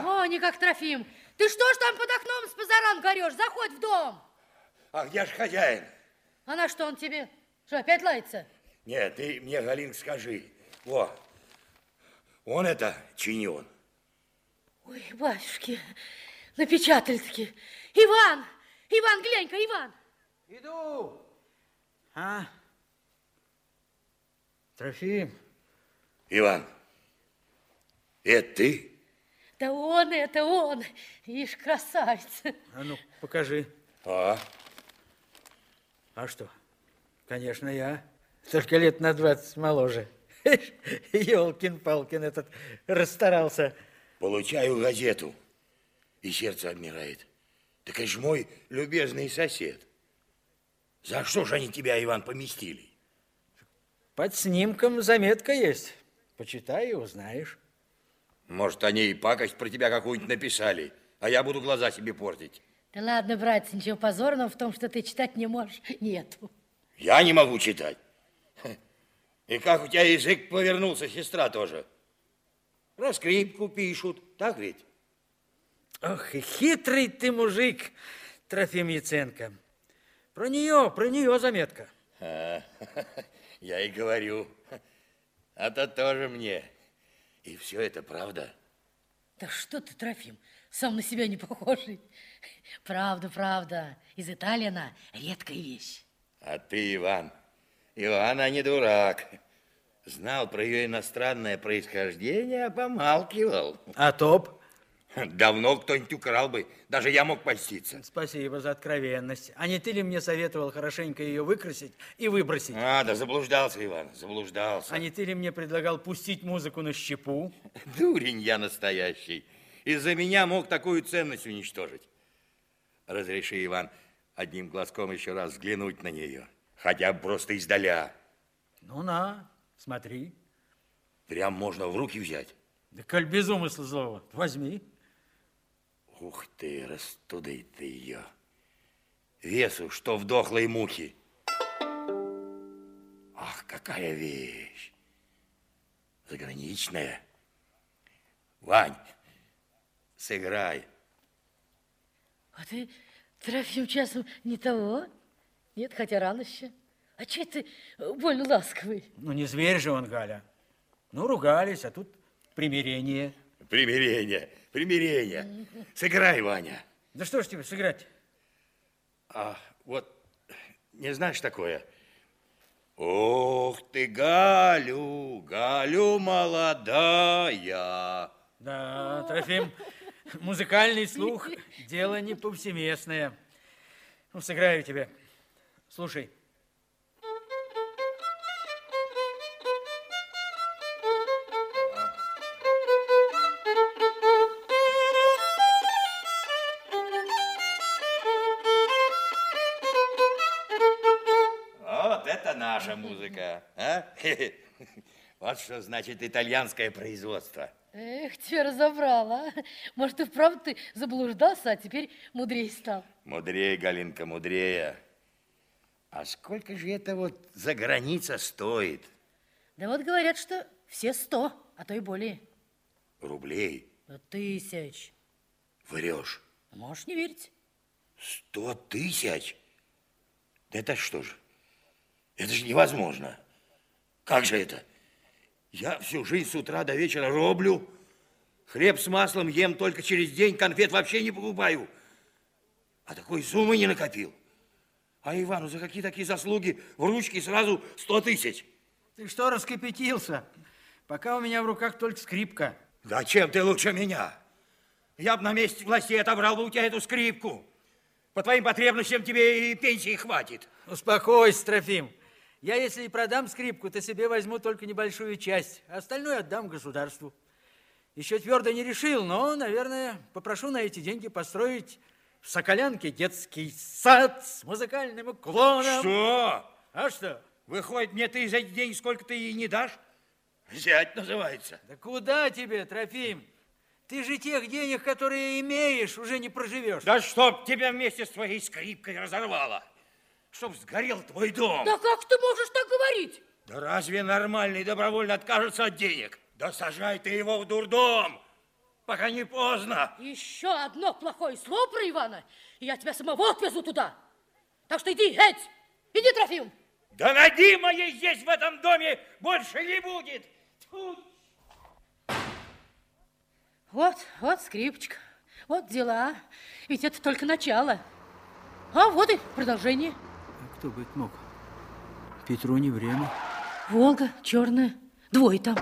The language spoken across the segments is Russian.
меня. О, не как Трофим. Ты что ж там под окном с позаран горешь? Заходь в дом. А где ж хозяин? А на что он тебе? Что, опять лается? Нет, ты мне, Галин, скажи. Во, он это, чи не он? Ой, батюшки, напечатали-таки. Иван, Иван, глянь-ка, Иван. Иду. А? Трофим. Иван, это ты? Да он, это он. Ишь, красавец. А ну, покажи. А, А что? Конечно, я. Только лет на 20 моложе. Елкин-палкин этот расстарался. получаю газету, и сердце обмирает. Так это ж мой любезный сосед. За что же они тебя, Иван, поместили? Под снимком заметка есть. Почитай и узнаешь. Может, они и пакость про тебя какую-нибудь написали, а я буду глаза себе портить. Да ладно, братец, ничего позорного в том, что ты читать не можешь, нету. Я не могу читать. И как у тебя язык повернулся, сестра тоже? Про скрипку пишут, так ведь? Ох, и хитрый ты мужик, Трофим Яценко. Про нее, про нее заметка. А, я и говорю. А то тоже мне. И все это правда? Да что ты, Трофим, сам на себя не похожий. Правда, правда, из Италии она редкая вещь. А ты, Иван, Иван, а не дурак. Знал про ее иностранное происхождение, а помалкивал. А топ? Давно кто-нибудь украл бы, даже я мог поститься. Спасибо за откровенность. А не ты ли мне советовал хорошенько ее выкрасить и выбросить? А, да заблуждался, Иван, заблуждался. А не ты ли мне предлагал пустить музыку на щепу? Дурень я настоящий. Из-за меня мог такую ценность уничтожить. Разреши, Иван, одним глазком еще раз взглянуть на нее. Хотя бы просто издаля. Ну на, смотри. Прям можно в руки взять. Да коль без умысла злого, возьми. Ух ты, растудой ты ее. Весу, что в дохлой мухе. Ах, какая вещь. Заграничная. Вань, сыграй. А ты, Трофим, часом не того? Нет, хотя рано еще. А че ты больно ласковый? Ну не зверь же он, Галя. Ну ругались, а тут примирение. Примирение, примирение. Сыграй, Ваня. Да что ж тебе сыграть? А вот не знаешь такое? Ох ты, Галю, Галю молодая. Да, Трофим, музыкальный слух – дело не повсеместное. Ну, сыграю тебе. Слушай. Наша музыка, а? Вот что значит итальянское производство. Эх, тебя разобрала. а? Может, и вправду ты заблуждался, а теперь мудрее стал. Мудрее, Галинка, мудрее. А сколько же это вот за граница стоит? Да вот говорят, что все сто, а то и более. Рублей? Да Тысяч. Врешь. Можешь не верить. Сто тысяч? Да это что же? Это же невозможно. Как же это? Я всю жизнь с утра до вечера роблю. Хлеб с маслом ем только через день, конфет вообще не покупаю. А такой суммы не накопил. А Ивану за какие такие заслуги в ручке сразу сто тысяч? Ты что раскипятился? Пока у меня в руках только скрипка. Зачем ты лучше меня? Я бы на месте властей отобрал бы у тебя эту скрипку. По твоим потребностям тебе и пенсии хватит. Успокойся, Трофим. Я, если и продам скрипку, то себе возьму только небольшую часть. а Остальное отдам государству. Еще твердо не решил, но, наверное, попрошу на эти деньги построить в Соколянке детский сад с музыкальным уклоном. Что? А что? Выходит, мне ты за эти деньги сколько ты ей не дашь? Взять называется. Да куда тебе, Трофим? Ты же тех денег, которые имеешь, уже не проживешь. Да чтоб тебя вместе с твоей скрипкой разорвало. Чтоб сгорел твой дом. Да как ты можешь так говорить? Да разве нормальный добровольно откажется от денег? Да сажай ты его в дурдом. пока не поздно. Еще одно плохое слово про Ивана, и я тебя самого отвезу туда. Так что иди, эть, иди, Трофим. Да ноги моей здесь, в этом доме, больше не будет. Тьфу. Вот, вот скрипочка, вот дела. Ведь это только начало. А вот и продолжение. Кто бы это мог? Петру не время. Волга черная, двое там.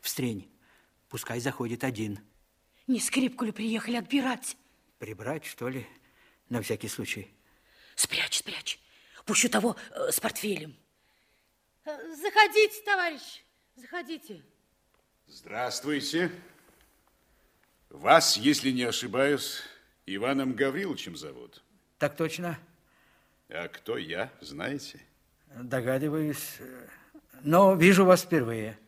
Встрень. Пускай заходит один. Не скрипку ли приехали отбирать? Прибрать, что ли? На всякий случай. Спрячь, спрячь. Пущу того э, с портфелем. Э, Заходите, товарищ, заходите. Здравствуйте. Вас, если не ошибаюсь, Иваном Гавриловичем зовут. Так точно. А кто я, знаете? Догадываюсь. э, Но вижу вас впервые.